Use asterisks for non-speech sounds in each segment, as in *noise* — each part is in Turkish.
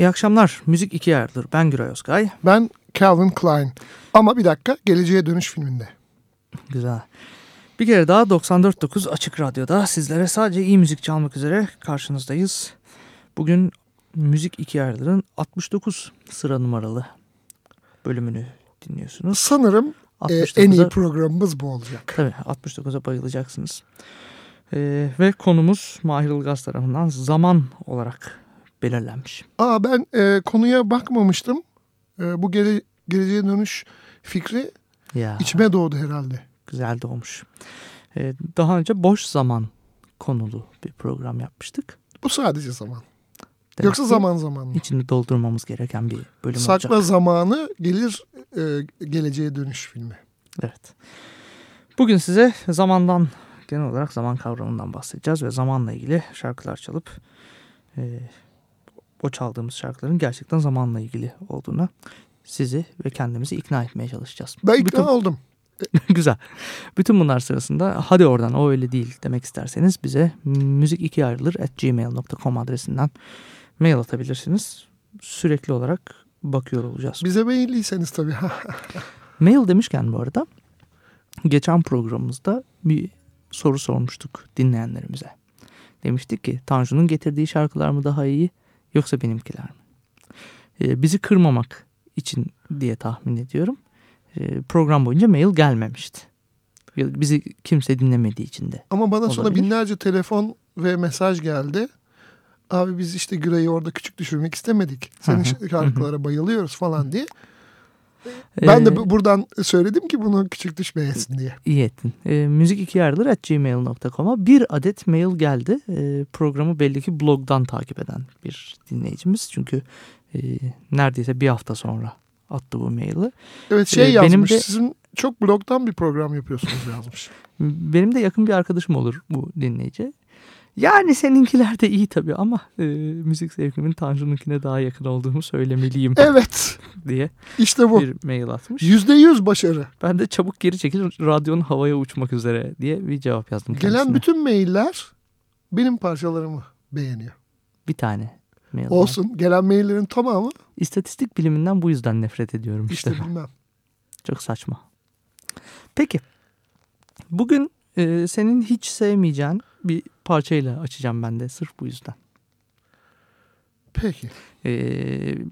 İyi akşamlar. Müzik ikiye ayrılır. Ben Güray Özkay. Ben Calvin Klein. Ama bir dakika Geleceğe Dönüş filminde. Güzel. Bir kere daha 94.9 Açık Radyo'da sizlere sadece iyi müzik çalmak üzere karşınızdayız. Bugün Müzik ikiye ayrılırın 69 sıra numaralı bölümünü dinliyorsunuz. Sanırım e, 69'a en iyi programımız bu olacak. Tabii 69'a bayılacaksınız. Ee, ve konumuz Mahir Ilgaz tarafından zaman olarak belirlenmiş. Aa ben e, konuya bakmamıştım. E, bu gele, Geleceğe Dönüş fikri Ya içime doğdu herhalde. güzel doğmuş. Ee, daha önce boş zaman konulu bir program yapmıştık. Bu sadece zaman. Demek Yoksa zaman zaman mı? içini doldurmamız gereken bir bölüm Sakla olacak. zamanı gelir e, Geleceğe Dönüş filmi. Evet. Bugün size zamandan genel olarak zaman kavramından bahsedeceğiz ve zamanla ilgili şarkılar çalıp e, o çaldığımız şarkıların gerçekten zamanla ilgili olduğuna sizi ve kendimizi ikna etmeye çalışacağız. Ben ikna Bütün- oldum. *laughs* Güzel. Bütün bunlar sırasında hadi oradan o öyle değil demek isterseniz bize müzik iki ayrılır at gmail.com adresinden mail atabilirsiniz. Sürekli olarak bakıyor olacağız. Bize beğenliyseniz tabii. *laughs* Mail demişken bu arada geçen programımızda bir soru sormuştuk dinleyenlerimize. Demiştik ki Tanju'nun getirdiği şarkılar mı daha iyi yoksa benimkiler mi? Ee, bizi kırmamak için diye tahmin ediyorum. Ee, program boyunca mail gelmemişti. Bizi kimse dinlemediği için de. Ama bana sonra Olabilir. binlerce telefon ve mesaj geldi. Abi biz işte Güray'ı orada küçük düşürmek istemedik. Senin şarkılara bayılıyoruz falan diye. Ben Ee, de bu- buradan söyledim ki bunu küçük düşmeyesin diye. İyi ettin. E, müzik iki gmail.com'a bir adet mail geldi. E, programı belli ki blogdan takip eden bir dinleyicimiz. Çünkü e, neredeyse bir hafta sonra attı bu maili. Evet şey Ee, benim yazmış. de- Sizin çok blogdan bir program yapıyorsunuz yazmış. *laughs* Benim de yakın bir arkadaşım olur bu dinleyici. Yani seninkiler de iyi tabii ama e, müzik zevkimin Tanju'nunkine daha yakın olduğumu söylemeliyim *laughs* evet *laughs* diye işte bu. bir mail atmış. Yüzde yüz başarı. Ben de çabuk geri çekil radyonun havaya uçmak üzere diye bir cevap yazdım Gelen kendisine. bütün mailler benim parçalarımı beğeniyor. Bir tane mail. var. Olsun. Gelen maillerin tamamı İstatistik biliminden bu yüzden nefret ediyorum işte. işte bilmem. *laughs* Çok saçma. Peki. Bugün e, senin hiç sevmeyeceğin bir parçayla açacağım ben de sırf bu yüzden. Peki. E,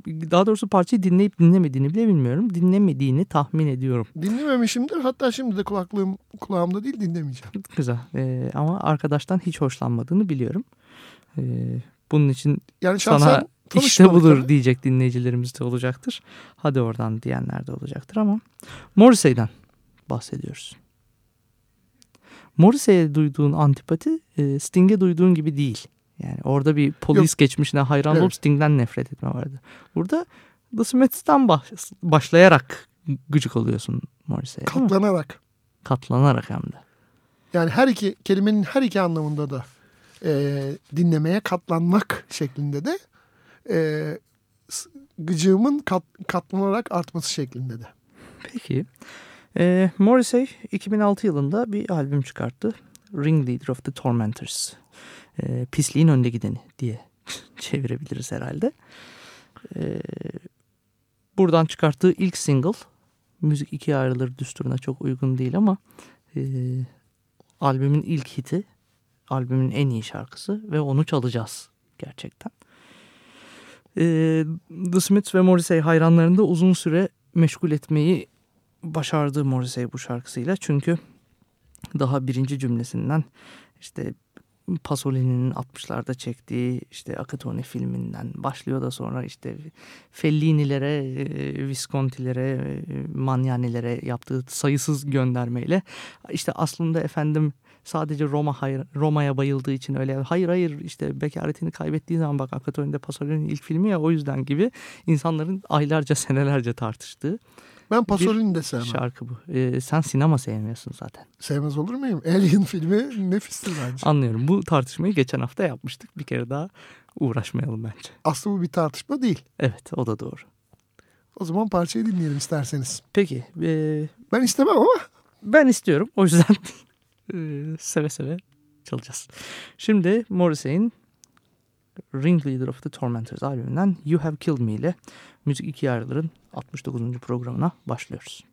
daha doğrusu parçayı dinleyip dinlemediğini bile bilmiyorum. Dinlemediğini tahmin ediyorum. Dinlememişimdir. Hatta şimdi de kulaklığım kulağımda değil dinlemeyeceğim. *laughs* Güzel. E, ama arkadaştan hiç hoşlanmadığını biliyorum. E, bunun için Yani sana *laughs* işte budur tabii. diyecek dinleyicilerimiz de olacaktır. Hadi oradan diyenler de olacaktır ama Morrissey'den bahsediyoruz. Morrissey'e duyduğun antipati e, Sting'e duyduğun gibi değil. Yani orada bir polis geçmişine hayran Evet. olup Sting'den nefret etme vardı. Burada The Smiths'ten baş- başlayarak gıcık oluyorsun Morrissey'e? Katlanarak. Katlanarak hem de. Yani her iki kelimenin her iki anlamında da e, dinlemeye katlanmak şeklinde de e, gıcığımın kat, katlanarak artması şeklinde de. Peki. Ee, Morrissey 2006 yılında bir albüm çıkarttı. Ringleader of the Tormentors. Ee, pisliğin önde gideni diye *laughs* çevirebiliriz herhalde. Ee, buradan çıkarttığı ilk single. Müzik ikiye ayrılır düsturuna çok uygun değil ama e, albümün ilk hiti. Albümün en iyi şarkısı ve onu çalacağız gerçekten. Ee, The Smiths ve Morrissey hayranlarını da uzun süre meşgul etmeyi başardı Morrissey bu şarkısıyla. Çünkü daha birinci cümlesinden işte Pasolini'nin 60'larda çektiği işte Akatone filminden başlıyor. Da sonra işte Fellini'lere, e, Visconti'lere, e, yaptığı sayısız göndermeyle. İşte aslında efendim sadece Roma hayır- Roma'ya bayıldığı için öyle. Hayır hayır işte bekaretini kaybettiği zaman bak Akatone'de Pasolini'nin ilk filmi ya o yüzden gibi insanların aylarca senelerce tartıştığı Ben Pasolini de sevmem. şarkı bu. E, sen sinema sevmiyorsun zaten. Sevmez olur muyum? Alien filmi nefistir bence. Anlıyorum. Bu tartışmayı geçen hafta yapmıştık. Bir kere daha uğraşmayalım bence. Aslında bu bir tartışma değil. Evet o da doğru. O zaman parçayı dinleyelim isterseniz. Peki e, Ben istemem ama ben istiyorum. O yüzden *laughs* e, seve seve çalacağız. Şimdi Morrissey'in Ringleader of the Tormentors albümünden You Have Killed Me ile Müzik İki Yarılar'ın 69. programına başlıyoruz.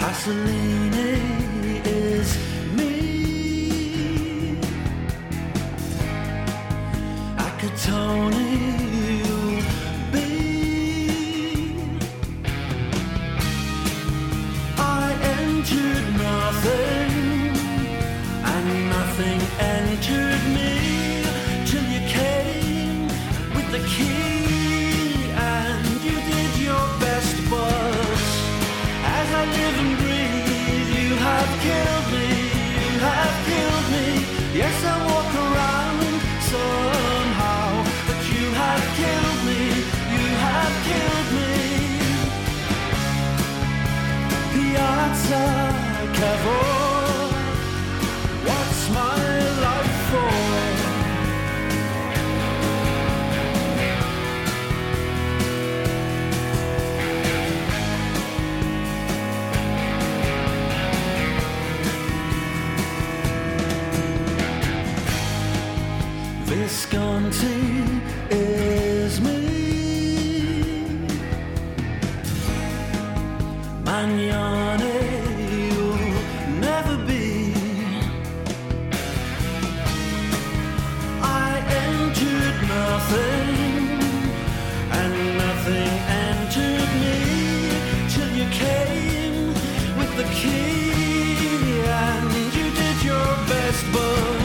Pasolini tone. Your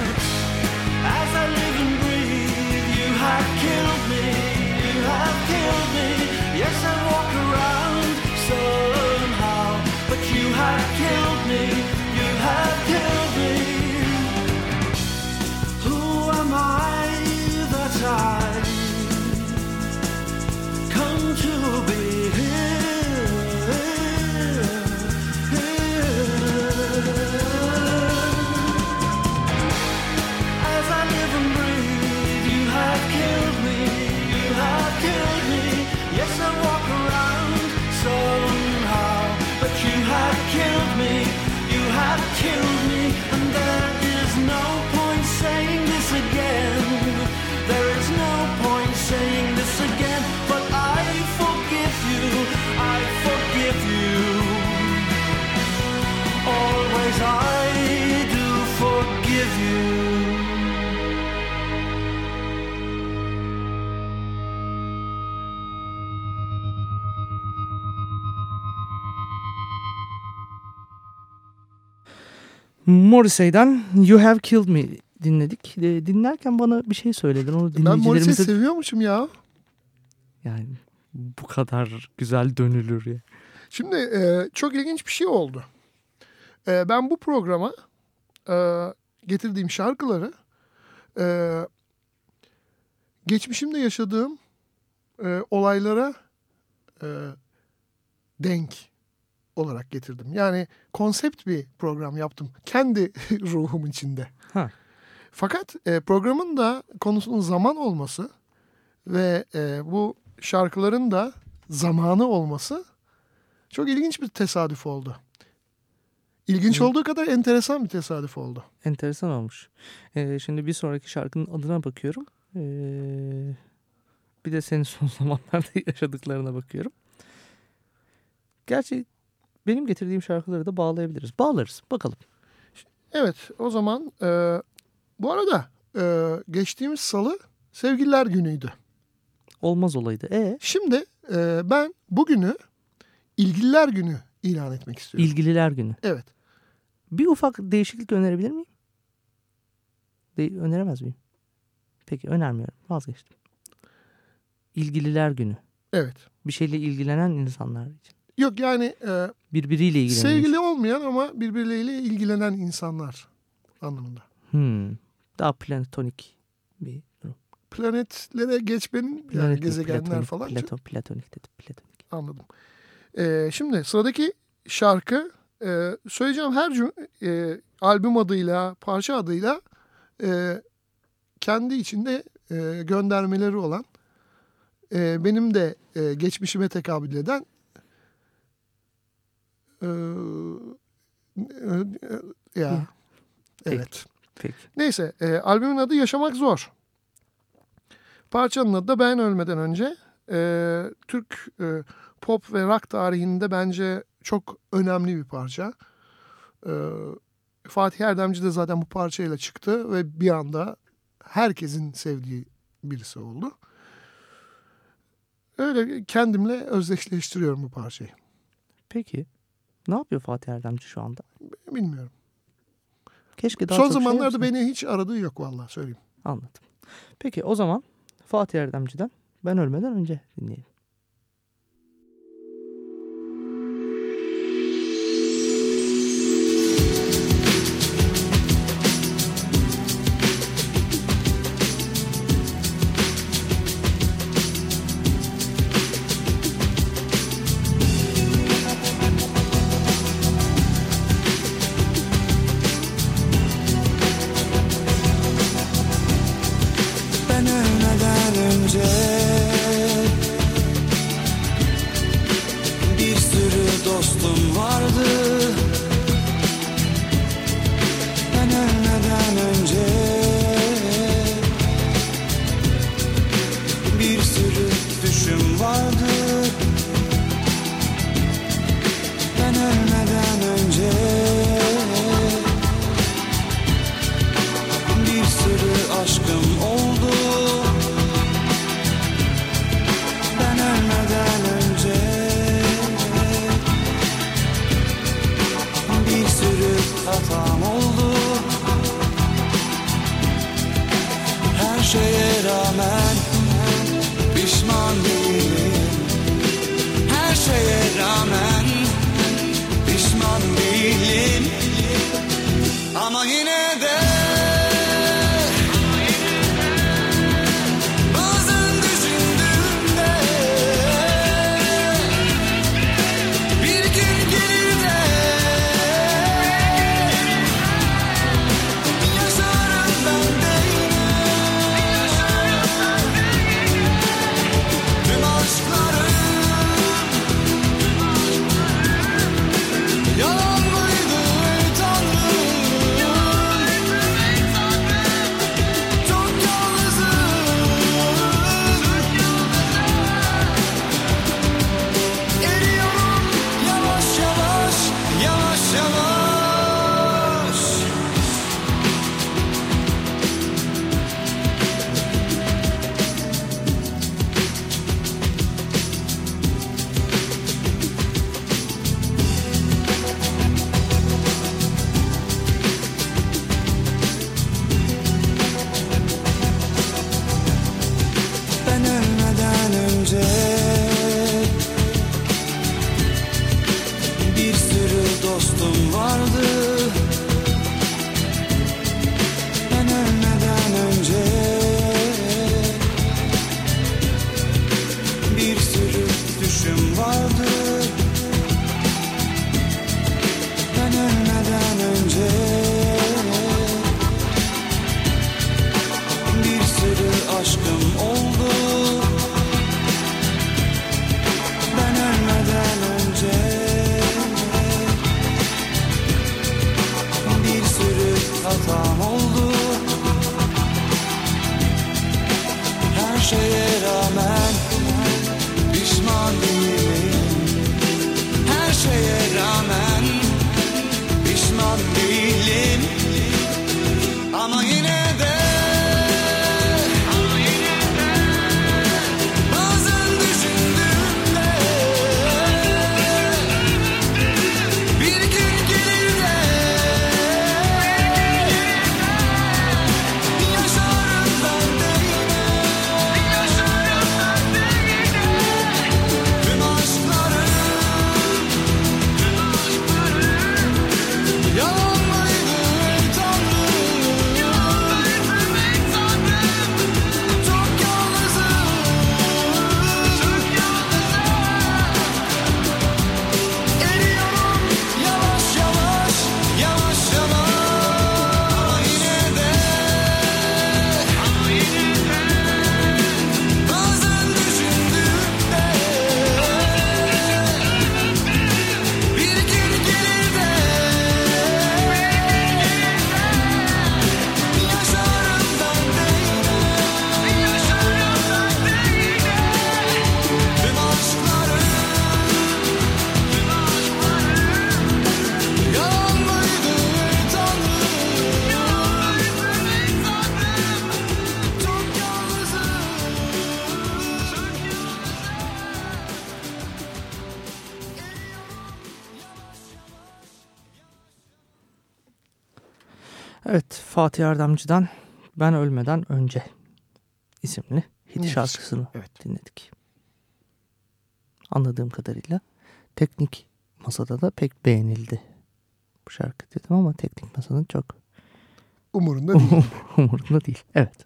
Morrissey'den You Have Killed Me dinledik. E, dinlerken bana bir şey söyledin. Onu ben dinleyicilerimize... seviyormuşum ya. Yani bu kadar güzel dönülür ya. Şimdi e, çok ilginç bir şey oldu. E, ben bu programa e, getirdiğim şarkıları e, geçmişimde yaşadığım e, olaylara e, denk olarak getirdim. Yani konsept bir program yaptım. Kendi *laughs* ruhum içinde. Ha. Fakat e, programın da konusunun zaman olması ve e, bu şarkıların da zamanı olması çok ilginç bir tesadüf oldu. İlginç Hı. olduğu kadar enteresan bir tesadüf oldu. Enteresan olmuş. Ee, şimdi bir sonraki şarkının adına bakıyorum. Ee, bir de senin son *laughs* zamanlarda yaşadıklarına bakıyorum. Gerçi benim getirdiğim şarkıları da bağlayabiliriz. Bağlarız. Bakalım. Evet o zaman e, bu arada e, geçtiğimiz salı sevgililer günüydü. Olmaz olaydı. E Şimdi e, ben bugünü ilgililer günü ilan etmek istiyorum. ilgililer günü. evet. Bir ufak değişiklik önerebilir miyim? De- öneremez miyim? Peki önermiyorum. Vazgeçtim. İlgililer günü. Evet. Bir şeyle ilgilenen insanlar için. Yok yani e, Birbiriyle ilgilenen. sevgili olmayan ama birbirleriyle ilgilenen insanlar anlamında. Hmm. Daha platonik bir durum. Planetlere geçmenin yani gezegenler platonik, falan Plato, platonik dedim. Platonik. anladım. E, şimdi sıradaki şarkı e, söyleyeceğim her e, albüm adıyla parça adıyla e, kendi içinde e, göndermeleri olan e, benim de e, geçmişime tekabül eden e, e, ya Ya. Peki. evet. Peki. Neyse e, albümün adı Yaşamak Zor. Parçanın adı da Ben Ölmeden Önce. E, Türk e, pop ve rock tarihinde bence çok önemli bir parça. E, Fatih Erdemci de zaten bu parçayla çıktı ve bir anda herkesin sevdiği birisi oldu. Öyle kendimle özdeşleştiriyorum bu parçayı. Peki. Ne yapıyor Fatih Erdemci şu anda? Bilmiyorum. Keşke daha Son çok şey zamanlarda yapsa. beni hiç aradığı yok vallahi söyleyeyim. Anladım. Peki o zaman Fatih Erdemci'den ben ölmeden önce dinleyelim. Fatih Erdemci'den Ben Ölmeden Önce isimli hit şarkısını Evet. dinledik. Anladığım kadarıyla teknik masada da pek beğenildi bu şarkı dedim ama teknik masanın çok Umurunda değil. *laughs* umurunda değil. Evet.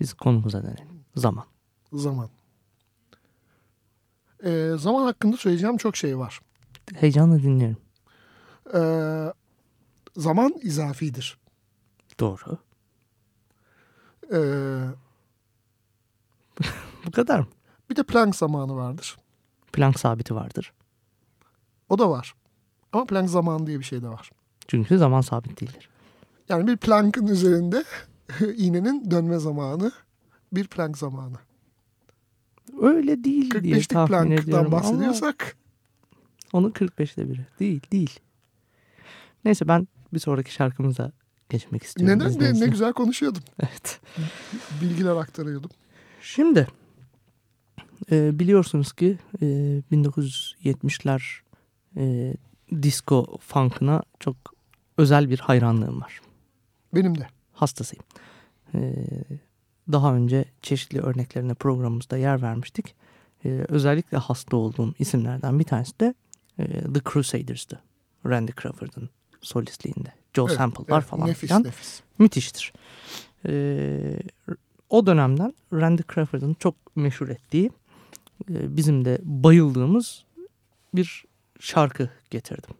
Biz konumuza dönelim. Zaman. zaman. Ee, zaman hakkında söyleyeceğim çok şey var. Heyecanla dinliyorum. Ee, zaman izafidir. Doğru. Ee, *laughs* Bu kadar mı? bir de Planck zamanı vardır. Planck sabiti vardır. O da var. Ama Planck zamanı diye bir şey de var. Çünkü zaman sabit değildir. Yani bir Planck'ın üzerinde *laughs* iğnenin dönme zamanı bir Planck zamanı. Öyle değil diye 45'lik tahmin Planck'tan ediyorum ama bahsediyorsak onun 45'te biri. Değil, değil. Neyse ben bir sonraki şarkımıza geçmek istiyorum. neden ne, ne güzel konuşuyordum. *laughs* Evet. Bilgiler aktarıyordum. Şimdi e, biliyorsunuz ki e, 1970'ler e, disco funk'ına çok özel bir hayranlığım var. Benim de. Hastasıyım. E, daha önce çeşitli örneklerine programımızda yer vermiştik. E, özellikle hasta olduğum isimlerden bir tanesi de e, The Crusaders'tı. Randy Crawford'ın solistliğinde. Joe Evet, Sample'lar evet, falan nefis filan nefis. müthiştir. Ee, o dönemden Randy Crawford'ın çok meşhur ettiği e, bizim de bayıldığımız bir şarkı getirdim.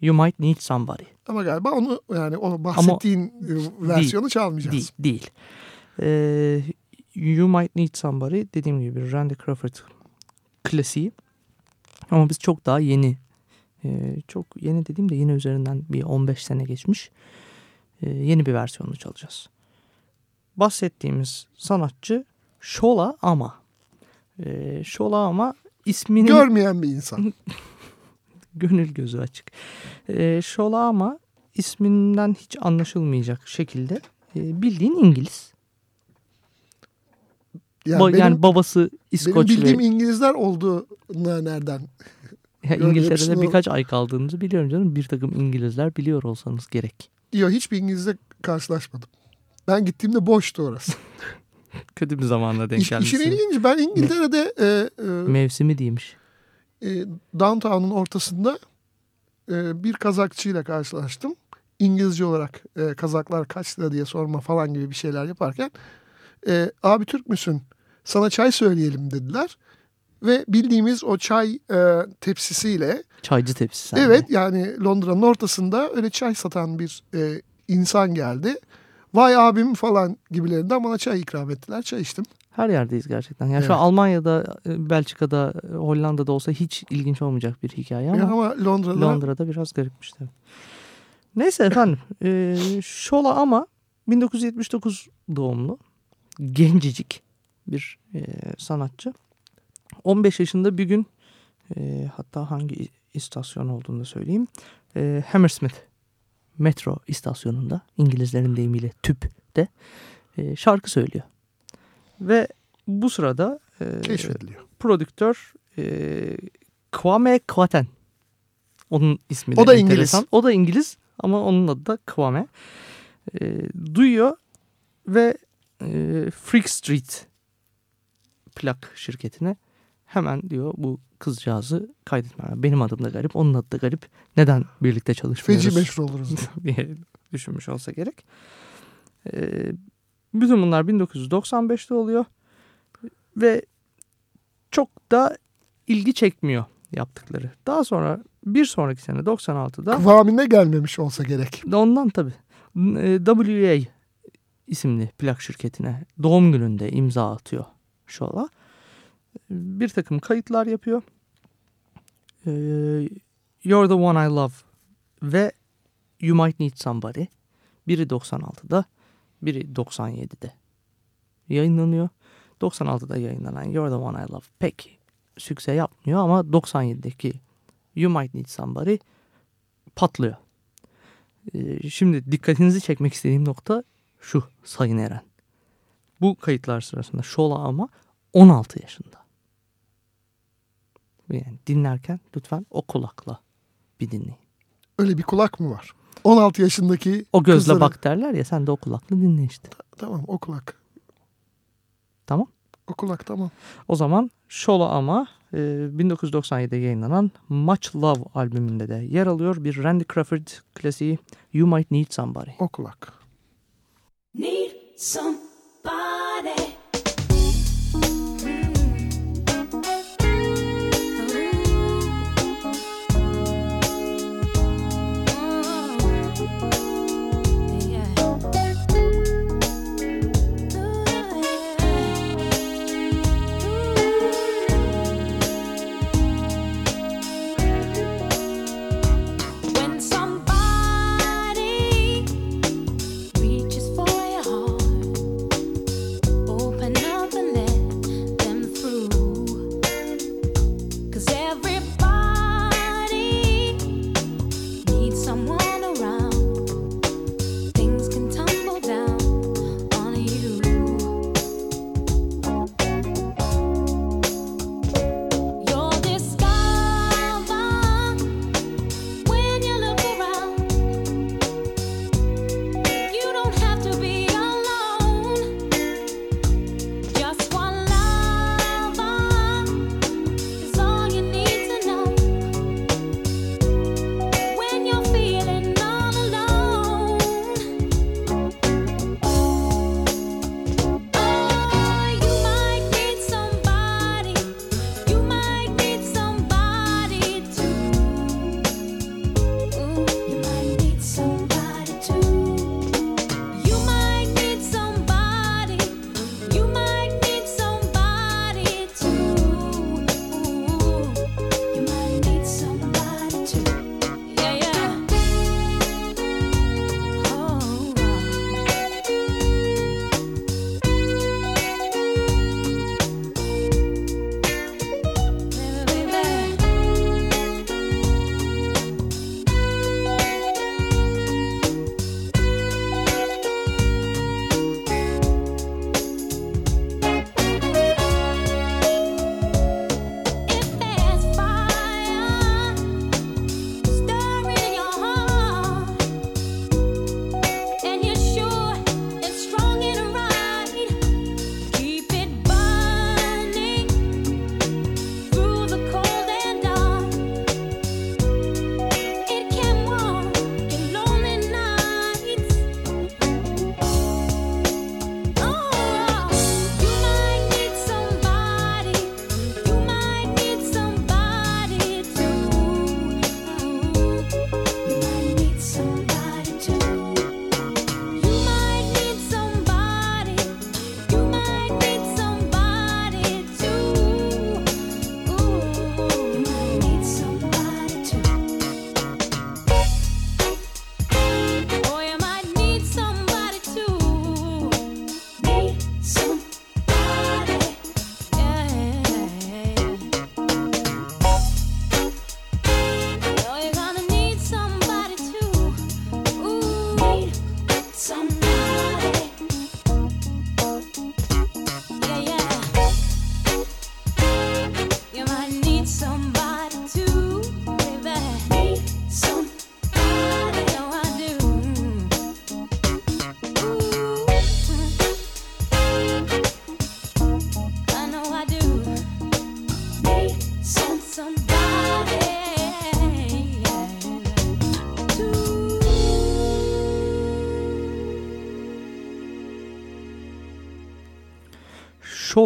You Might Need Somebody. Ama galiba onu yani o bahsettiğin e, versiyonu çalmayacağız. Değil. değil. Ee, you Might Need Somebody dediğim gibi Randy Crawford klasiği. Ama biz çok daha yeni e, çok yeni dediğim de yine üzerinden bir 15 sene geçmiş e, yeni bir versiyonunu çalacağız. Bahsettiğimiz sanatçı Shola Ama. E, Shola Ama isminin Görmeyen bir insan. *laughs* gönül gözü açık. E, Shola Ama isminden hiç anlaşılmayacak şekilde e, bildiğin İngiliz. Yani, Ba- benim, yani babası benim İskoç bildiğim ve İngilizler olduğuna nereden? Ya İngiltere'de birkaç ay kaldığımızı biliyorum canım. Bir takım İngilizler biliyor olsanız gerek. Diyor hiçbir İngilizle karşılaşmadım. Ben gittiğimde boştu orası. *laughs* Kötü bir zamanla denk İş, işin gelmişsin. ilginci ben İngiltere'de e, e, Mevsimi değilmiş. e, downtown'un ortasında e, bir kazakçıyla karşılaştım. İngilizce olarak e, kazaklar kaç lira diye sorma falan gibi bir şeyler yaparken e, abi Türk müsün? Sana çay söyleyelim dediler. Ve bildiğimiz o çay e, tepsisiyle Çaycı tepsi sende. evet yani Londra'nın ortasında öyle çay satan bir e, insan geldi. Vay abim falan gibilerinden bana çay ikram ettiler. Çay içtim. Her yerdeyiz gerçekten. Yani Evet. şu an Almanya'da, e, Belçika'da, e, Hollanda'da olsa hiç ilginç olmayacak bir hikaye ama, Ama Londra'da Londra'da biraz garipmiş tabii. Neyse efendim. e, Şola ama 1979 doğumlu. Gencecik bir e, sanatçı. 15 yaşında bir gün e, hatta hangi istasyon olduğunu söyleyeyim. E, Hammersmith metro istasyonunda İngilizlerin deyimiyle tüpte e, şarkı söylüyor. Ve bu sırada e, keşfediliyor. prodüktör e, Kwame Kwaten. Onun ismi de O da enteresan. İngiliz. O da İngiliz ama onun adı da Kwame. E, duyuyor ve e, Freak Street plak şirketine hemen diyor bu kızcağızı kaydetme. Benim adım da garip, onun adı da garip. Neden birlikte çalışmıyoruz? Feci meşhur oluruz. diye. *laughs* düşünmüş olsa gerek. Ee, bütün bunlar 1995'te oluyor ve çok da ilgi çekmiyor yaptıkları. Daha sonra bir sonraki sene 96'da Kıvamine gelmemiş olsa gerek. ondan tabii WA isimli plak şirketine doğum gününde imza atıyor Şola. Bir takım kayıtlar yapıyor. Ee, You're the one I love ve You might need somebody. Biri 96'da, biri 97'de yayınlanıyor. 96'da yayınlanan You're the one I love pek sükse yapmıyor ama 97'deki You might need somebody patlıyor. Ee, Şimdi dikkatinizi çekmek istediğim nokta şu Sayın Eren. Bu kayıtlar sırasında Şola ama 16 yaşında. Yani dinlerken lütfen o kulakla bir dinleyin. Öyle bir kulak mı var? 16 yaşındaki O gözle kızları- bak derler ya sen de o kulakla dinle işte. Tamam o kulak. Tamam. O kulak tamam. O zaman Şola Ama e, 1997'de yayınlanan Much Love albümünde de yer alıyor. Bir Randy Crawford klasiği You Might Need Somebody. O kulak. Need somebody.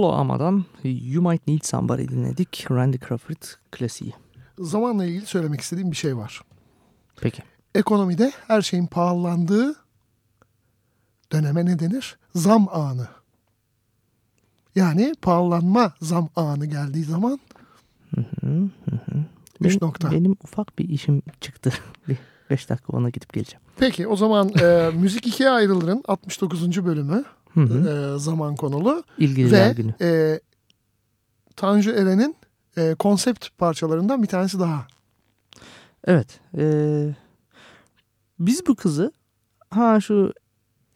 Şolo Ama'dan You Might Need Somebody dinledik. Randy Crawford klasiği. Zamanla ilgili söylemek istediğim bir şey var. Peki. Ekonomide her şeyin pahalandığı döneme ne denir? Zam anı. Yani pahalanma zam anı geldiği zaman Üç Benim, nokta. benim ufak bir işim çıktı. *laughs* bir 5 dakika ona gidip geleceğim. Peki o zaman e, Müzik ikiye ayrılırın 69. bölümü Hı hı. e, zaman konulu İlgililer ve günü. e, Tanju Eren'in e, konsept parçalarından bir tanesi daha. Evet. eee, biz bu kızı ha şu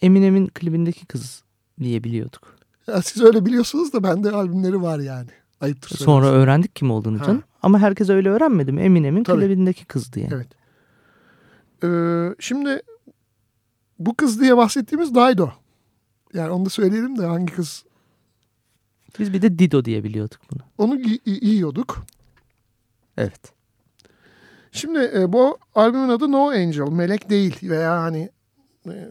Eminem'in klibindeki kız diye biliyorduk. Ya siz öyle biliyorsunuz da bende albümleri var yani. Ayıptır Sonra söylemesi. öğrendik kim olduğunu Ha. canım. Ama herkes öyle öğrenmedi mi? Eminem'in Tabii. klibindeki kızdı yani. Evet. Ee, şimdi bu kız diye bahsettiğimiz Daido. Yani onu da söyleyelim de hangi kız Biz bir de Dido diye biliyorduk bunu. onu yiyorduk. Evet. Şimdi e, bu albümün adı No Angel, melek değil veya hani e,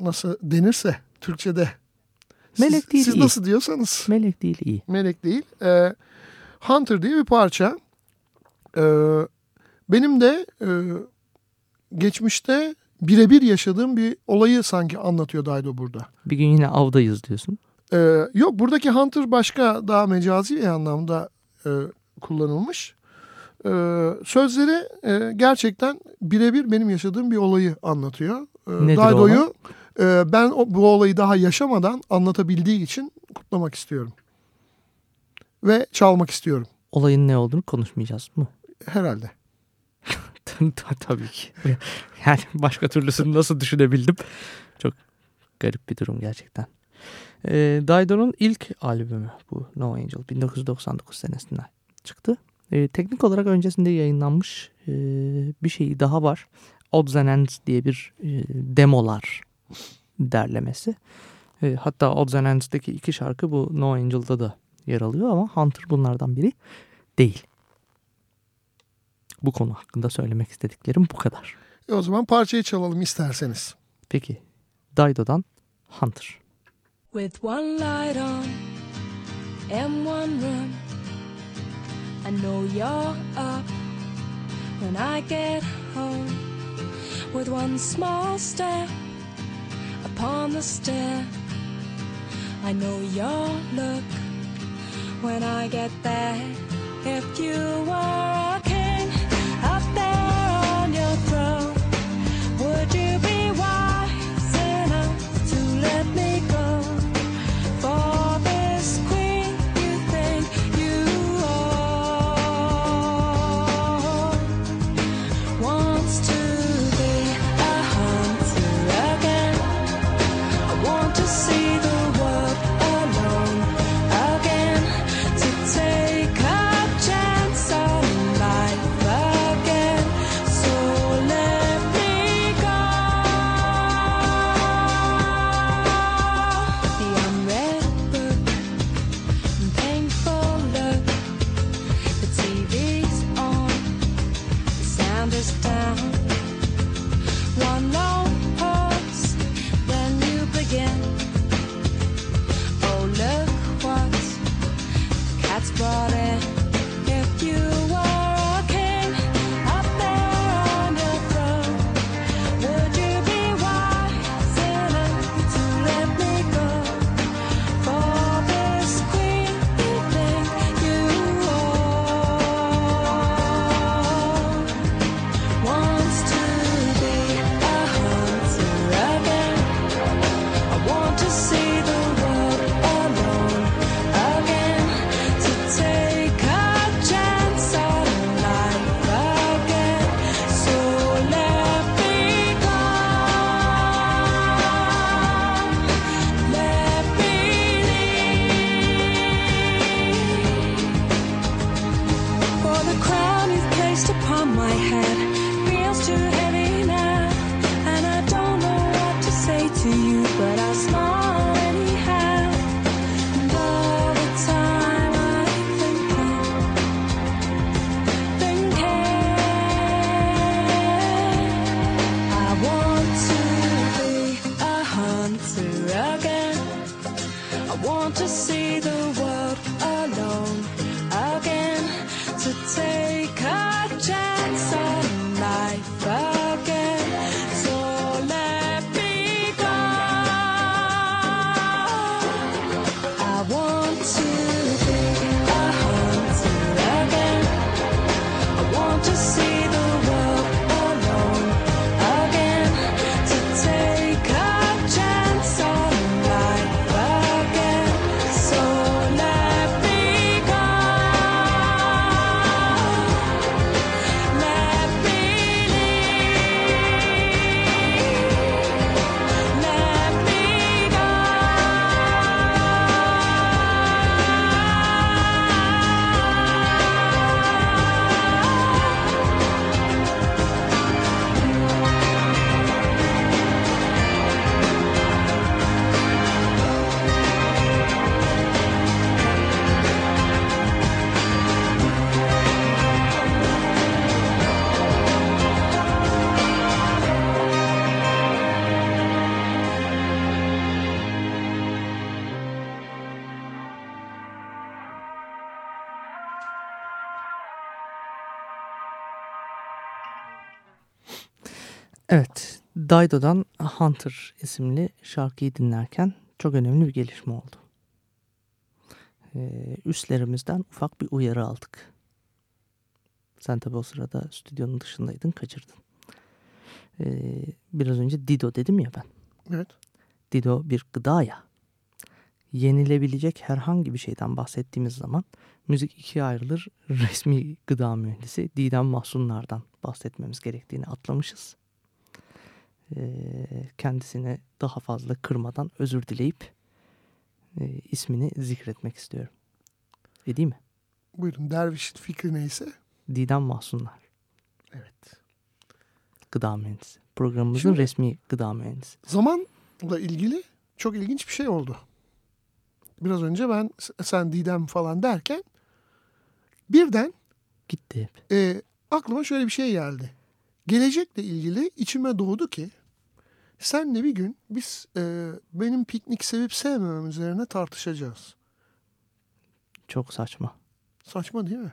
nasıl denirse Türkçe'de. Siz- Melek değil, Siz iyi. nasıl diyorsanız Melek değil iyi. melek değil. E, Hunter diye bir parça. E, benim de e, geçmişte birebir yaşadığım bir olayı sanki anlatıyor Daido burada. Bir gün yine avdayız diyorsun. E, yok buradaki Hunter başka daha mecazi bir anlamda e, kullanılmış. E, sözleri e, gerçekten birebir benim yaşadığım bir olayı anlatıyor. E, o Daido'yu e, ben o, bu olayı daha yaşamadan anlatabildiği için kutlamak istiyorum. Ve çalmak istiyorum Olayın ne olduğunu konuşmayacağız mı? herhalde. Ta- *laughs* Tabii ki. Yani başka türlüsünü nasıl düşünebildim? Çok garip bir durum gerçekten. Ee, Dido'nun ilk albümü bu No Angel 1999 senesinde çıktı. Ee, teknik olarak öncesinde yayınlanmış e, bir şey daha var. Odds and Ends diye bir e, demolar derlemesi. E, hatta Odds and Ends'deki iki şarkı bu No Angel'da da yer alıyor ama Hunter bunlardan biri değil. Bu konu hakkında söylemek istediklerim bu kadar. E, o zaman parçayı çalalım isterseniz. Peki Dido'dan Hunter. With one light on and one room, I know you're up when I get home. With one small step upon the stair, I know your look when I get there. If you were a Dido'dan Hunter isimli şarkıyı dinlerken çok önemli bir gelişme oldu. Ee, üstlerimizden ufak bir uyarı aldık. Sen tabi o sırada stüdyonun dışındaydın, kaçırdın. Ee, biraz önce Dido dedim ya ben. Evet. Dido bir gıda ya. Yenilebilecek herhangi bir şeyden bahsettiğimiz zaman müzik ikiye ayrılır. Resmi gıda mühendisi Didem Mahsunlar'dan bahsetmemiz gerektiğini atlamışız. Ee, kendisine daha fazla kırmadan özür dileyip e, ismini zikretmek istiyorum. E değil mi? Buyurun dervişin fikri neyse. Didem Mahsunlar. Evet. Gıda mühendisi. Programımızın Şimdi- resmi gıda mühendisi. Zamanla ilgili çok ilginç bir şey oldu. Biraz önce ben sen Didem falan derken birden Gitti e, aklıma şöyle bir şey geldi. Gelecekle ilgili içime doğdu ki senle bir gün biz e, benim piknik sevip sevmemem üzerine tartışacağız. Çok saçma. Saçma değil mi?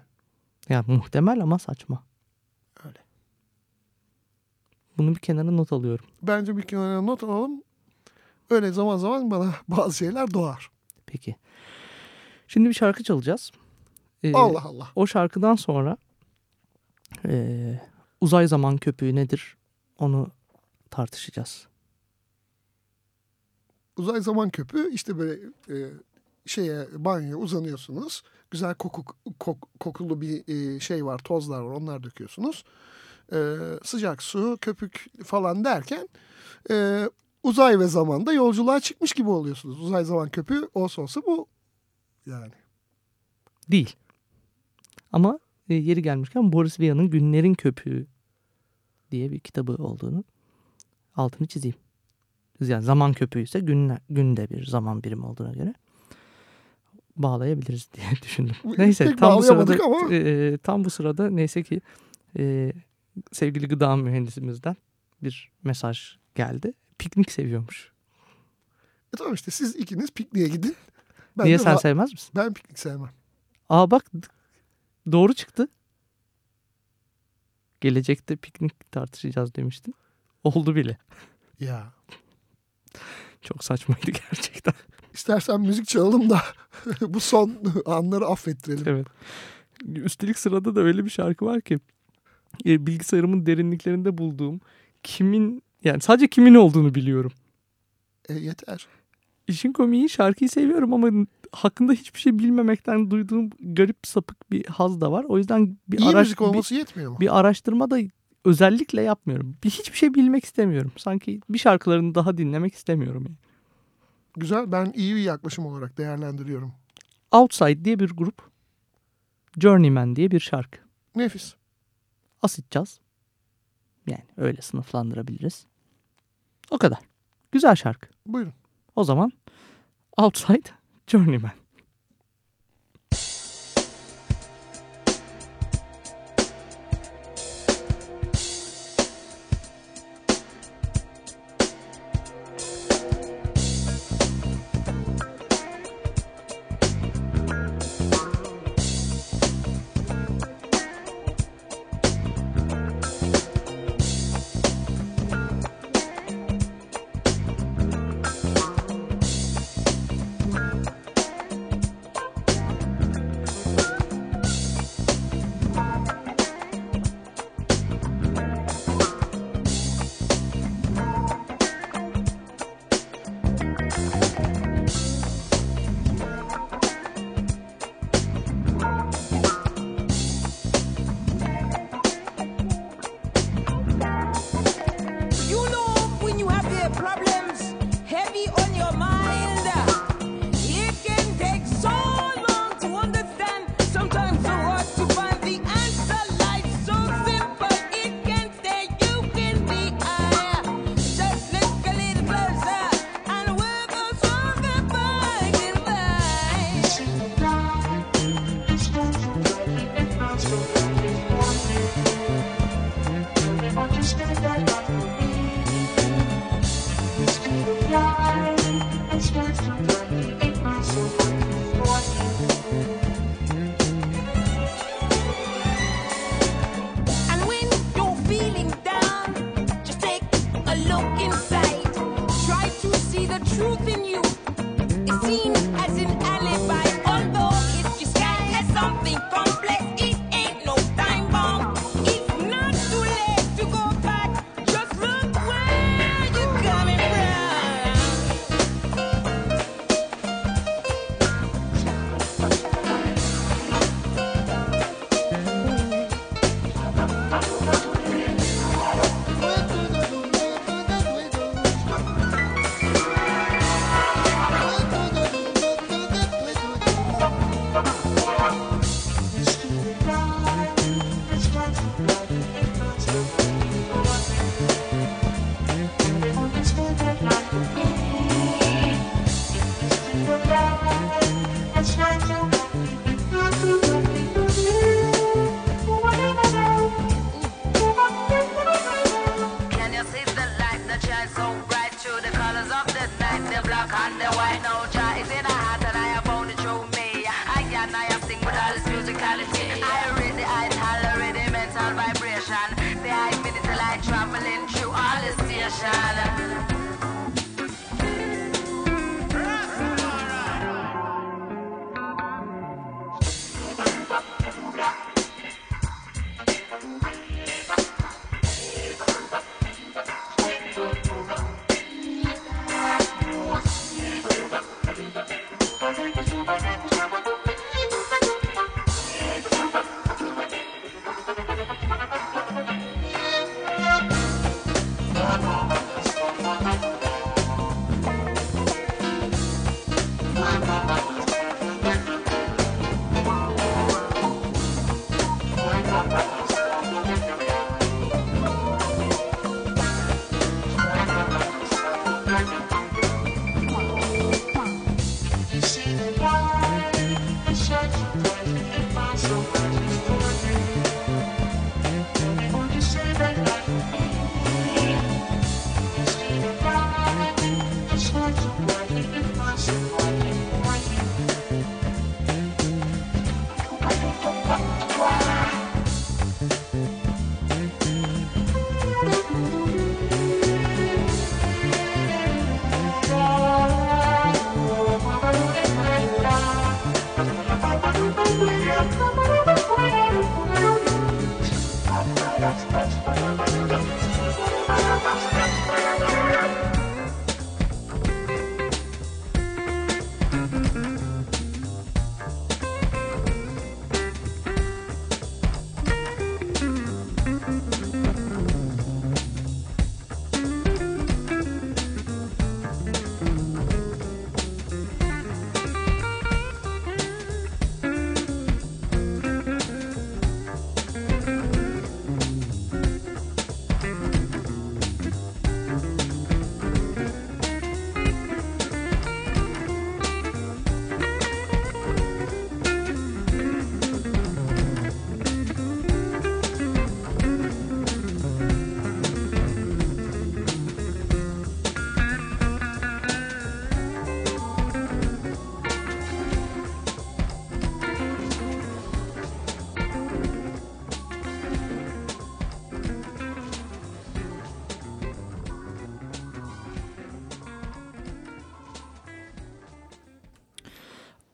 Ya muhtemel ama saçma. Öyle. Bunu bir kenara not alıyorum. Bence bir kenara not alalım. Öyle zaman zaman bana *laughs* bazı şeyler doğar. Peki. Şimdi bir şarkı çalacağız. Ee, Allah Allah. O şarkıdan sonra ee, uzay zaman köpüğü nedir onu tartışacağız. Uzay zaman köpüğü işte böyle e, şeye banyoya uzanıyorsunuz. Güzel koku, kok- kokulu bir e, şey var, tozlar var. Onlar döküyorsunuz. E, sıcak su, köpük falan derken e, uzay ve zamanda yolculuğa çıkmış gibi oluyorsunuz. Uzay zaman köpüğü olsa olsa bu yani. Değil. Ama e, yeri gelmişken Boris Vian'ın Günlerin Köpüğü diye bir kitabı olduğunu altını çizeyim. Yani zaman köpüğü ise günler, günde bir zaman birimi olduğuna göre bağlayabiliriz diye *laughs* düşündüm. Neyse Pek tam bu sırada ama. e, tam bu sırada neyse ki e, sevgili gıda mühendisimizden bir mesaj geldi. Piknik seviyormuş. E tamam işte siz ikiniz pikniğe gidin. Ben Niye sen sevmez misin? Ben piknik sevmem. Aa bak doğru çıktı. Gelecekte piknik tartışacağız demiştin. Oldu bile. Ya. Çok saçmaydı gerçekten. İstersen müzik çalalım da *laughs* bu son anları affettirelim. evet. Üstelik sırada da öyle bir şarkı var ki e, bilgisayarımın derinliklerinde bulduğum kimin yani sadece kimin olduğunu biliyorum. E, yeter. İşin komiği şarkıyı seviyorum ama hakkında hiçbir şey bilmemekten duyduğum garip sapık bir haz da var. O yüzden bir İyi araş- müzik bir- olması yetmiyor mu? bir araştırma da özellikle yapmıyorum. Bir, hiçbir şey bilmek istemiyorum. Sanki bir şarkılarını daha dinlemek istemiyorum. Yani. Güzel. Ben iyi bir yaklaşım olarak değerlendiriyorum. Outside diye bir grup. Journeyman diye bir şarkı. Nefis. Asit caz. Yani öyle sınıflandırabiliriz. O kadar. Güzel şarkı. Buyurun. O zaman Outside Journeyman. You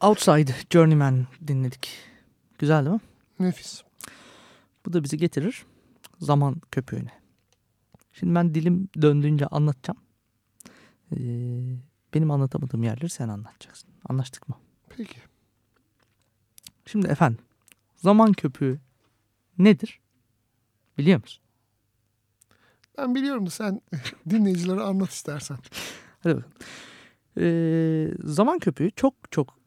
Outside Journeyman dinledik. Güzel değil mi? Nefis. Bu da bizi getirir zaman köpüğüne. Şimdi ben dilim döndüğünce anlatacağım. Ee, benim anlatamadığım yerleri sen anlatacaksın. Anlaştık mı? Peki. Şimdi efendim zaman köpüğü nedir? Biliyor musun? Ben biliyorum da sen *laughs* dinleyicilere anlat istersen. Hadi bakalım. Ee, zaman köpüğü çok çok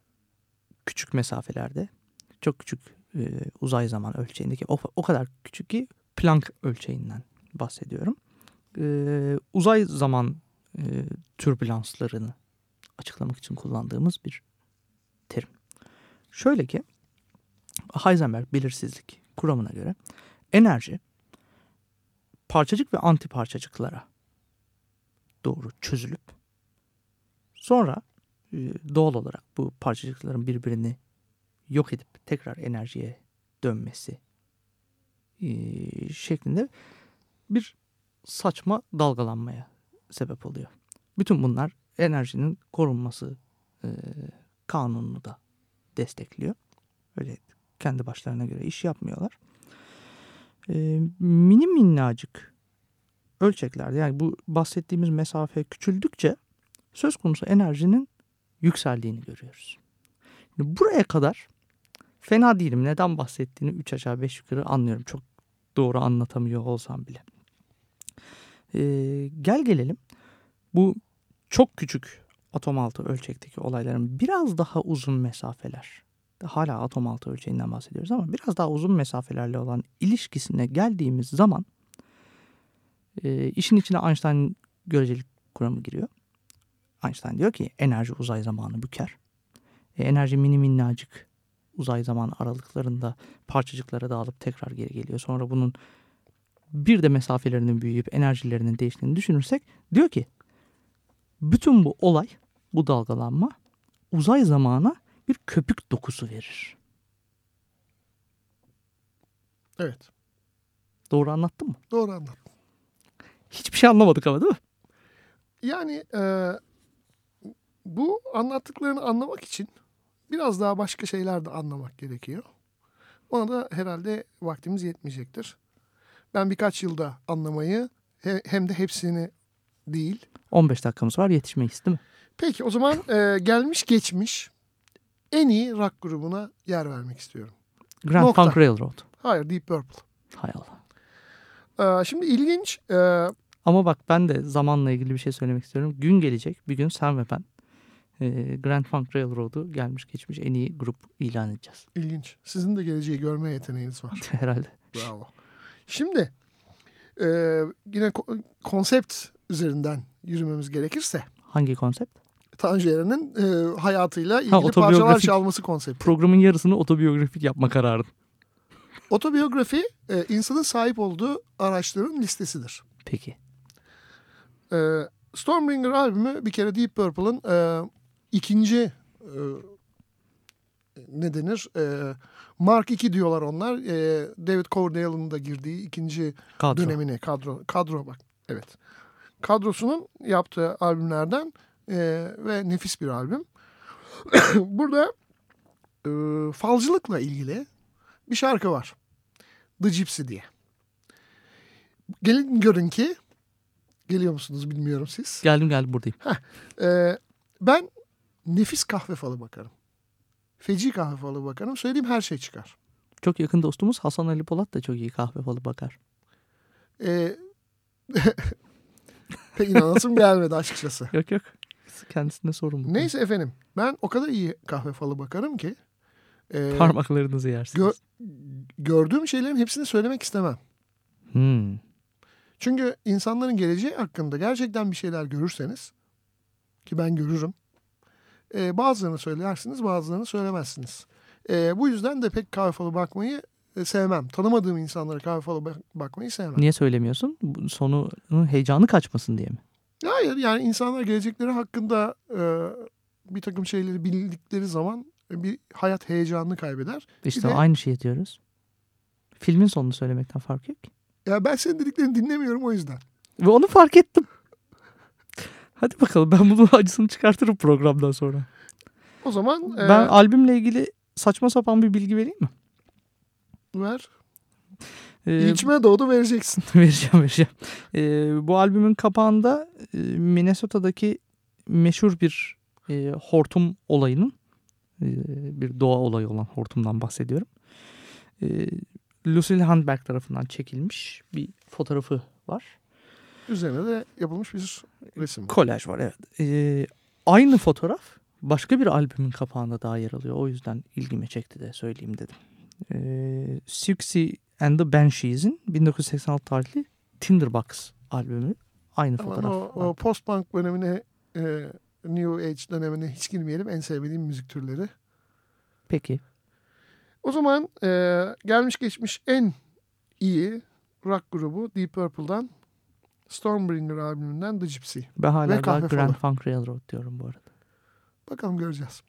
küçük mesafelerde, çok küçük e, uzay zaman ölçeğindeki o, o kadar küçük ki Planck ölçeğinden bahsediyorum. Ee, uzay zaman e, türbülanslarını açıklamak için kullandığımız bir terim. Şöyle ki Heisenberg belirsizlik kuramına göre enerji parçacık ve anti parçacıklara doğru çözülüp sonra e, doğal olarak bu parçacıkların birbirini yok edip tekrar enerjiye dönmesi e, şeklinde bir saçma dalgalanmaya sebep oluyor. Bütün bunlar enerjinin korunması e, kanununu da destekliyor. Öyle kendi başlarına göre iş yapmıyorlar. Mini minnacık ölçeklerde yani bu bahsettiğimiz mesafe küçüldükçe söz konusu enerjinin yükseldiğini görüyoruz. Şimdi buraya kadar fena değilim. Neden bahsettiğini 3 aşağı 5 yukarı anlıyorum. Çok doğru anlatamıyor olsam bile. Ee, gel gelelim bu çok küçük atom altı ölçekteki olayların biraz daha uzun mesafeler hala atom altı ölçeğinden bahsediyoruz ama biraz daha uzun mesafelerle olan ilişkisine geldiğimiz zaman e, işin içine Einstein görecelik kuramı giriyor. Einstein diyor ki enerji uzay zamanı büker. E, enerji mini minnacık uzay zaman aralıklarında parçacıklara dağılıp tekrar geri geliyor. Sonra bunun bir de mesafelerinin büyüyüp enerjilerinin değiştiğini düşünürsek diyor ki bütün bu olay, bu dalgalanma uzay zamana bir köpük dokusu verir. Evet. Doğru anlattım mı? Doğru anlattın. Hiçbir şey anlamadık ama değil mi? Yani e, bu anlattıklarını anlamak için biraz daha başka şeyler de anlamak gerekiyor. Ona da herhalde vaktimiz yetmeyecektir. Ben birkaç yılda anlamayı he- hem de hepsini değil. 15 dakikamız var yetişmeyiz değil mi? Peki o zaman e, gelmiş geçmiş en iyi rock grubuna yer vermek istiyorum. Grand Nokta. Funk Railroad. Hayır Deep Purple. Hay Allah. E, şimdi ilginç e, Ama bak ben de zamanla ilgili bir şey söylemek istiyorum. Gün gelecek bir gün sen ve ben Grand Funk Railroad'u gelmiş geçmiş en iyi grup ilan edeceğiz. ilginç. Sizin de geleceği görme yeteneğiniz var. *laughs* Herhalde. Bravo. Şimdi e, yine ko- konsept üzerinden yürümemiz gerekirse Hangi konsept? Tanju Eren'in e, hayatıyla ilgili otobiyografik- parçalar çalması konsepti. Programın yarısını otobiyografik yapma kararı. Otobiyografi e, insanın sahip olduğu araçların listesidir. Peki. E, Stormbringer albümü bir kere Deep Purple'ın e, ikinci e, ne denir? E, Mark II diyorlar onlar. E, David Coverdale'ın da girdiği ikinci Kadro. dönemine kadro kadro bak evet kadrosunun yaptığı albümlerden e, ve nefis bir albüm. *coughs* Burada e, falcılıkla ilgili bir şarkı var. The Gypsy diye. Gelin görün ki geliyor musunuz bilmiyorum siz. Geldim geldim buradayım. E, ben nefis kahve falı bakarım. Feci kahve falı bakarım. Söylediğim her şey çıkar. Çok yakın dostumuz Hasan Ali Polat da çok iyi kahve falı bakar. *laughs* E, pek inanasım gelmedi açıkçası. Yok yok. Kendisine sorun bu. Neyse efendim ben o kadar iyi kahve falı bakarım ki e, Parmaklarınızı yersiniz. gö- gördüğüm şeylerin hepsini söylemek istemem. Hmm. Çünkü insanların geleceği hakkında gerçekten bir şeyler görürseniz ki ben görürüm e, bazılarını söylersiniz bazılarını söylemezsiniz. E, bu yüzden de pek kahve falı bakmayı e, sevmem. Tanımadığım insanlara kahve falı bak- bakmayı sevmem. Niye söylemiyorsun? Sonunun heyecanı kaçmasın diye mi? Hayır yani insanlar gelecekleri hakkında e, bir takım şeyleri bildikleri zaman bir hayat heyecanını kaybeder. İşte de- aynı şeyi diyoruz. Filmin sonunu söylemekten fark yok ki. Ya ben senin dediklerini dinlemiyorum o yüzden. Ve onu fark ettim. Hadi bakalım ben bunun *laughs* acısını çıkartırım programdan sonra. O zaman e, Ben albümle ilgili saçma sapan bir bilgi vereyim mi? ver. Ee, İçime doğdu vereceksin. *laughs* vereceğim vereceğim. Ee, bu albümün kapağında e, Minnesota'daki meşhur bir e, hortum olayının e, bir doğa olayı olan hortumdan bahsediyorum. E, Lucille Handberg tarafından çekilmiş bir fotoğrafı var. Üzerine de yapılmış bir resim. Kolaj var evet. E, aynı fotoğraf başka bir albümün kapağında daha yer alıyor. O yüzden ilgimi çekti de söyleyeyim dedim. E, Siouxsie and the Banshees'in 1986 tarihli Tinderbox albümü. Aynı Ama fotoğraf. o, o post-punk dönemine e, New Age dönemine hiç girmeyelim. En sevmediğim müzik türleri. Peki. O zaman e, gelmiş geçmiş en iyi rock grubu Deep Purple'dan Stormbringer albümünden The Gypsy. Ben hala Ve daha Grand. Funk Railroad diyorum bu arada. Bakalım göreceğiz.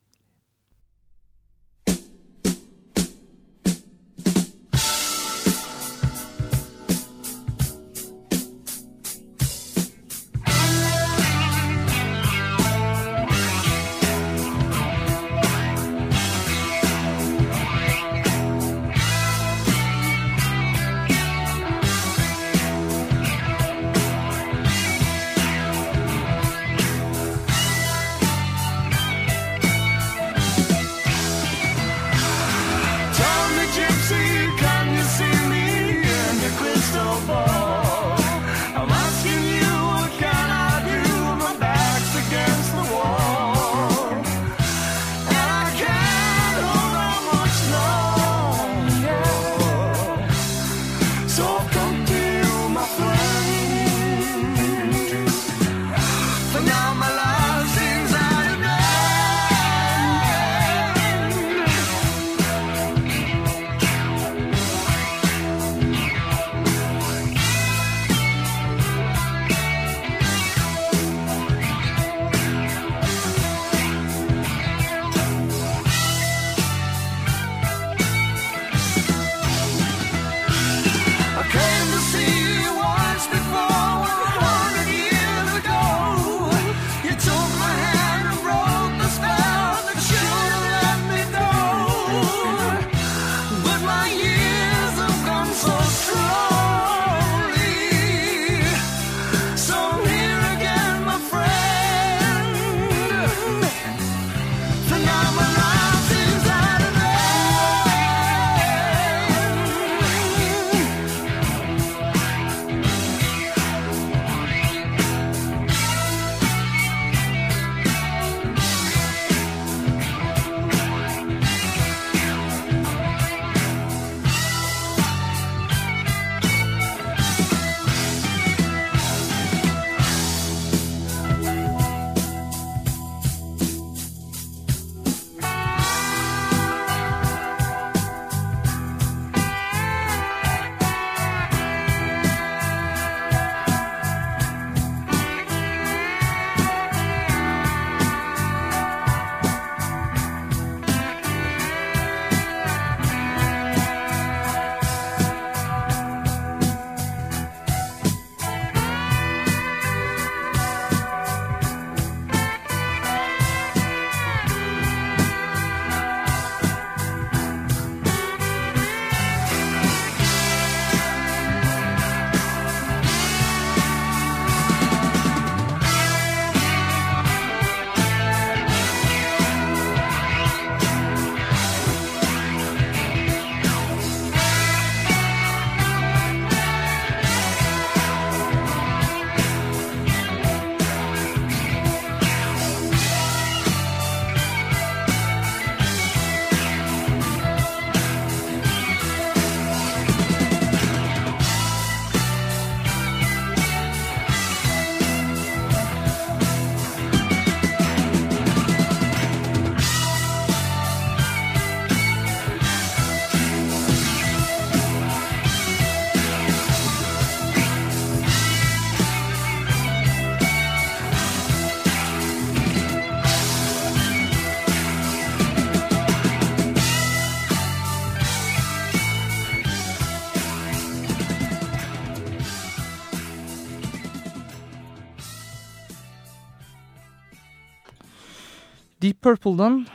Purple'dan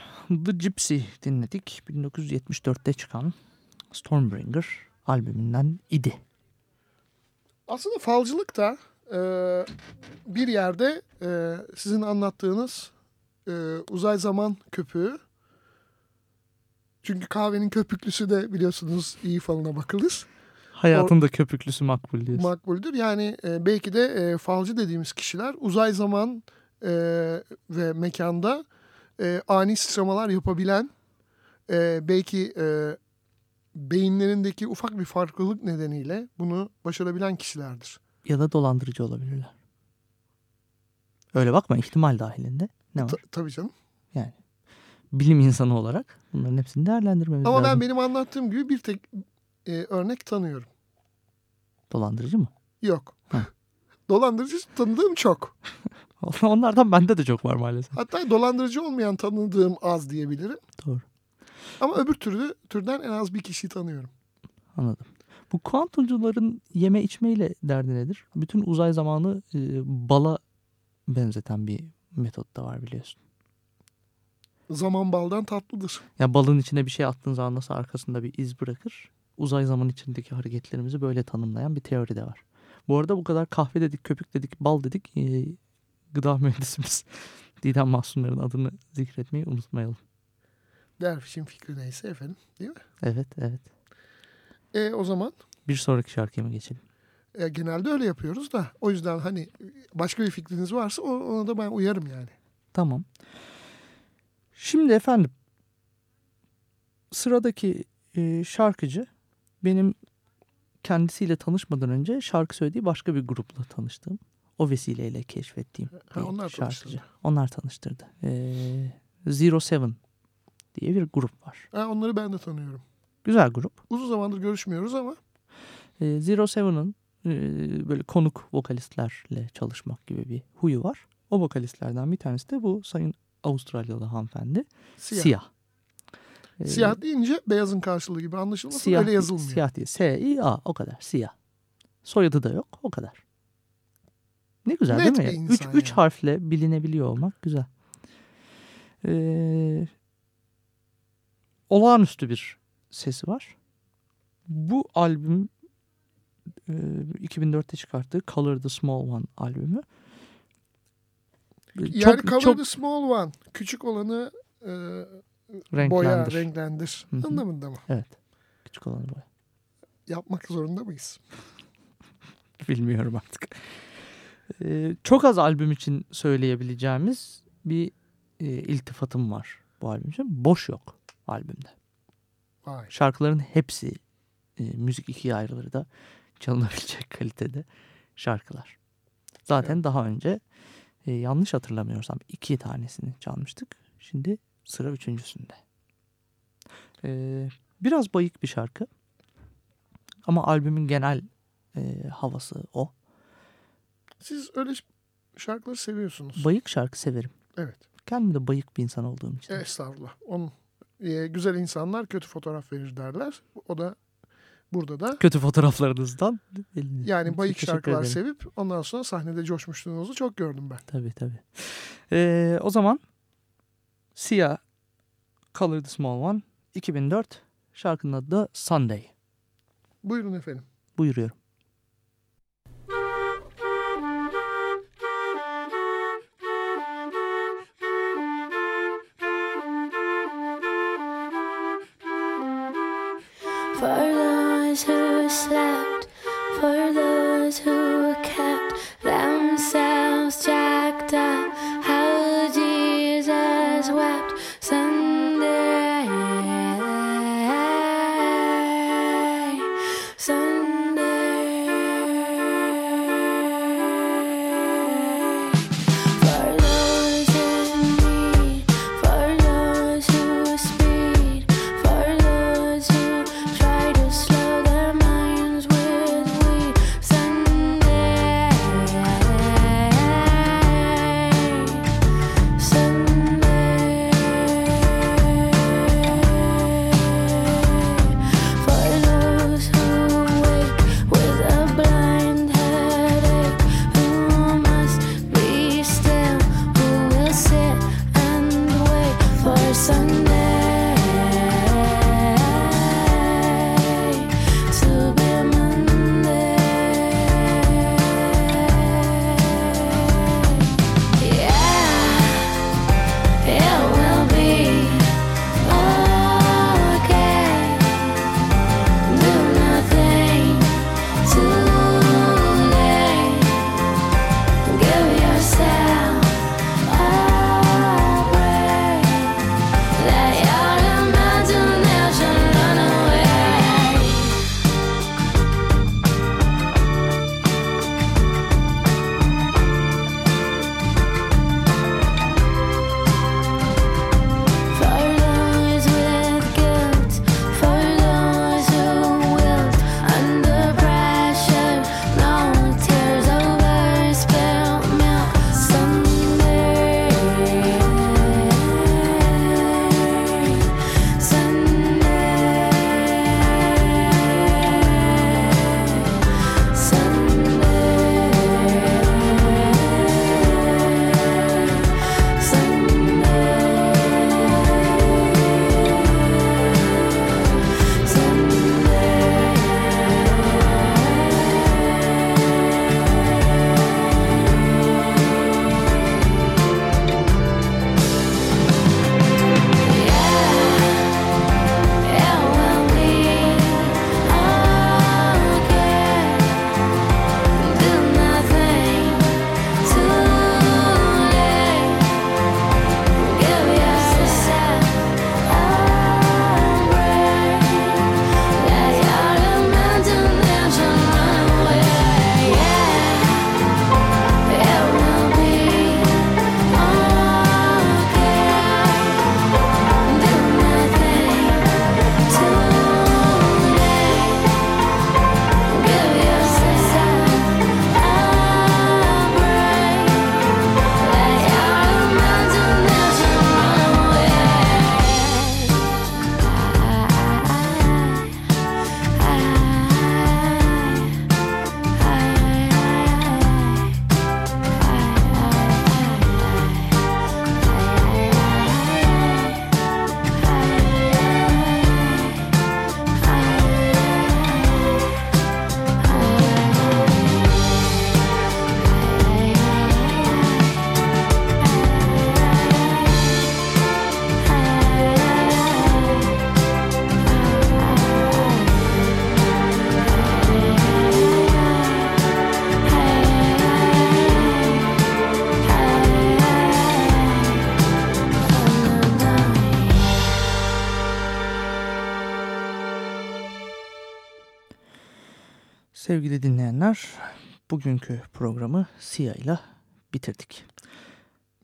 The Gypsy dinledik. 1974'te çıkan Stormbringer albümünden idi. Aslında falcılık da e, bir yerde e, sizin anlattığınız e, uzay zaman köpüğü. Çünkü kahvenin köpüklüsü de biliyorsunuz iyi falına bakılır. Hayatında köpüklüsü makbul diyorsun. Makbuldür. Yani e, belki de e, falcı dediğimiz kişiler uzay zaman e, ve mekanda e, ani sıçramalar yapabilen e, belki e, beyinlerindeki ufak bir farklılık nedeniyle bunu başarabilen kişilerdir. ya da dolandırıcı olabilirler. Öyle bakma ihtimal dahilinde. Ne var? Ta- tabii canım. Yani bilim insanı olarak bunların hepsini değerlendirmemiz Ama ben lazım. benim anlattığım gibi bir tek e, örnek tanıyorum. Dolandırıcı mı? Yok. Ha. *laughs* Dolandırıcı tanıdığım çok. *laughs* *laughs* Onlardan bende de çok var maalesef. Hatta dolandırıcı olmayan tanıdığım az diyebilirim. Doğru. Ama öbür türlü türden en az bir kişiyi tanıyorum. Anladım. Bu kuantumcuların yeme içmeyle derdi nedir? Bütün uzay zamanı e, bala benzeten bir metot da var biliyorsun. Zaman baldan tatlıdır. Ya balın içine bir şey attığın zaman nasıl arkasında bir iz bırakır? Uzay zaman içindeki hareketlerimizi böyle tanımlayan bir teori de var. Bu arada bu kadar kahve dedik, köpük dedik, bal dedik. e, gıda mühendisimiz *laughs* Didem Mahsunların adını zikretmeyi unutmayalım. Dervişin fikri neyse efendim. Değil mi? Evet, evet. E, o zaman Bir sonraki şarkıya mı geçelim? e, genelde öyle yapıyoruz da. O yüzden hani başka bir fikriniz varsa ona da ben uyarım yani. Tamam. Şimdi efendim sıradaki e, şarkıcı benim kendisiyle tanışmadan önce şarkı söylediği başka bir grupla tanıştığım. O vesileyle keşfettiğim Ha, onlar şarkıcı. tanıştırdı. Onlar tanıştırdı. E, Zero Seven diye bir grup var. Ha, onları ben de tanıyorum. Güzel grup. Uzun zamandır görüşmüyoruz ama E, Zero Seven'ın e, böyle konuk vokalistlerle çalışmak gibi bir huyu var. O vokalistlerden bir tanesi de bu sayın Avustralyalı hanımefendi. siyah. Siyah. E, Siyah deyince beyazın karşılığı gibi anlaşılmasın Siyah, öyle yazılmıyor. Siyah değil. S-I-A o kadar. Siyah. Soyadı da yok o kadar. Ne güzel Net değil mi? Üç, üç yani. harfle bilinebiliyor olmak güzel. Ee, olağanüstü bir sesi var. Bu albüm e, 2004'te çıkarttığı Color the Small One albümü. Yani çok, Color çok the Small One. Küçük olanı e, renklendir. boya, renklendir. Hı hı. Anlamında mı? Evet. Küçük olanı boya. Yapmak zorunda mıyız? *laughs* Bilmiyorum artık. Ee, çok az albüm için söyleyebileceğimiz bir e, iltifatım var bu albüm için. Boş yok albümde. Vay. Şarkıların hepsi e, müzik ikiye ayrılır da çalınabilecek *laughs* kalitede şarkılar. Zaten daha önce e, yanlış hatırlamıyorsam iki tanesini çalmıştık. Şimdi sıra üçüncüsünde. Ee, biraz bayık bir şarkı. Ama albümün genel e, havası o. Siz öyle şarkıları seviyorsunuz. Bayık şarkı severim. evet. Kendim de bayık bir insan olduğum için. Estağfurullah. Onun, e, güzel insanlar kötü fotoğraf verir derler. O da burada da Kötü fotoğraflarınızdan. yani bayık şarkılar ederim. sevip ondan sonra sahnede coşmuşluğunuzu çok gördüm ben. Tabii tabii. Ee, o zaman Sia Color the Small One 2004 şarkının adı da Sunday. Buyurun efendim. Buyuruyorum. Slept, for those who Sevgili dinleyenler, bugünkü programı Sia ile bitirdik.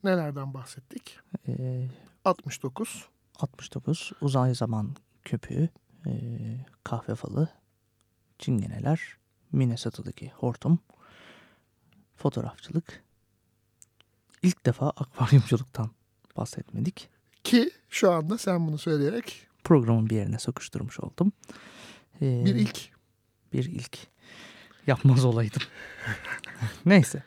Nelerden bahsettik? Ee, 69. 69 uzay zaman köpüğü, e, kahve falı, çingeneler, Minnesota'daki hortum, fotoğrafçılık. İlk defa akvaryumculuktan bahsetmedik. Ki şu anda sen bunu söyleyerek Programın bir yerine sokuşturmuş oldum. Ee, bir ilk. bir ilk yapmaz olaydım. *laughs* Neyse.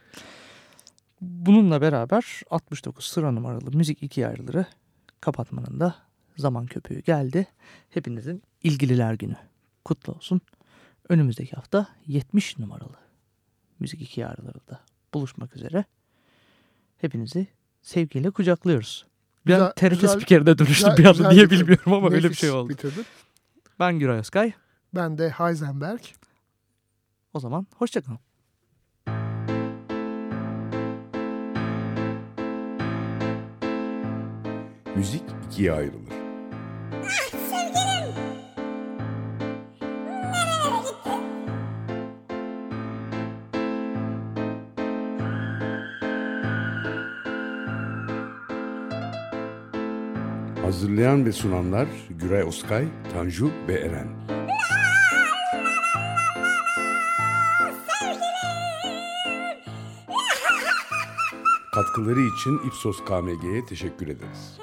Bununla beraber 69 sıra numaralı müzik ikiye ayrılırı kapatmanın da zaman köpüğü geldi. Hepinizin ilgililer günü kutlu olsun. Önümüzdeki hafta 70 numaralı müzik ikiye ayrılırı da buluşmak üzere. Hepinizi sevgiyle kucaklıyoruz. Bir an Güzel- TRT güzel- spikerine dönüştü güzel- bir anda güzel diye bitirdin. bilmiyorum ama öyle bir Nefis şey oldu. Bitirdin. Ben Güray Özkay. Ben de Heisenberg. O zaman hoşçakalın. Müzik ikiye ayrılır. Hazırlayan ve sunanlar Güray Oskay, Tanju ve Eren. Katkıları için Ipsos KMG'ye teşekkür ederiz.